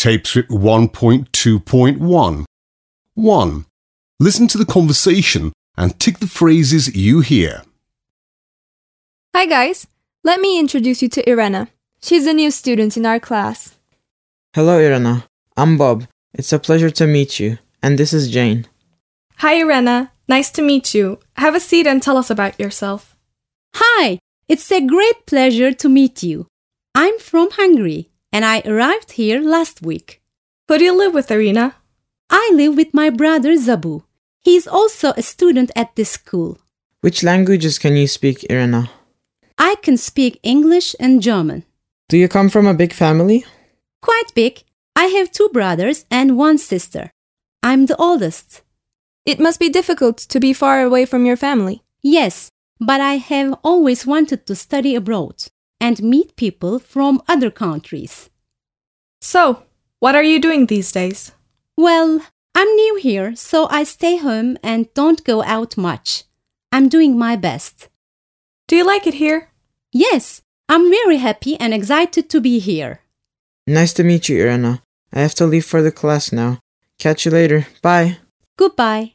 Tape script 1.2.1. 1. Listen to the conversation and tick the phrases you hear. Hi, guys. Let me introduce you to Irena. She's a new student in our class. Hello, Irena. I'm Bob. It's a pleasure to meet you. And this is Jane. Hi, Irena. Nice to meet you. Have a seat and tell us about yourself. Hi, it's a great pleasure to meet you. I'm from Hungary and I arrived here last week. Who do you live with, Irena? I live with my brother Zabu. He is also a student at this school. Which languages can you speak, Irina? I can speak English and German. Do you come from a big family? Quite big. I have two brothers and one sister. I'm the oldest. It must be difficult to be far away from your family. Yes, but I have always wanted to study abroad and meet people from other countries. So, what are you doing these days? Well, I'm new here, so I stay home and don't go out much. I'm doing my best. Do you like it here? Yes, I'm very happy and excited to be here. Nice to meet you, Irena. I have to leave for the class now. Catch you later. Bye. Goodbye.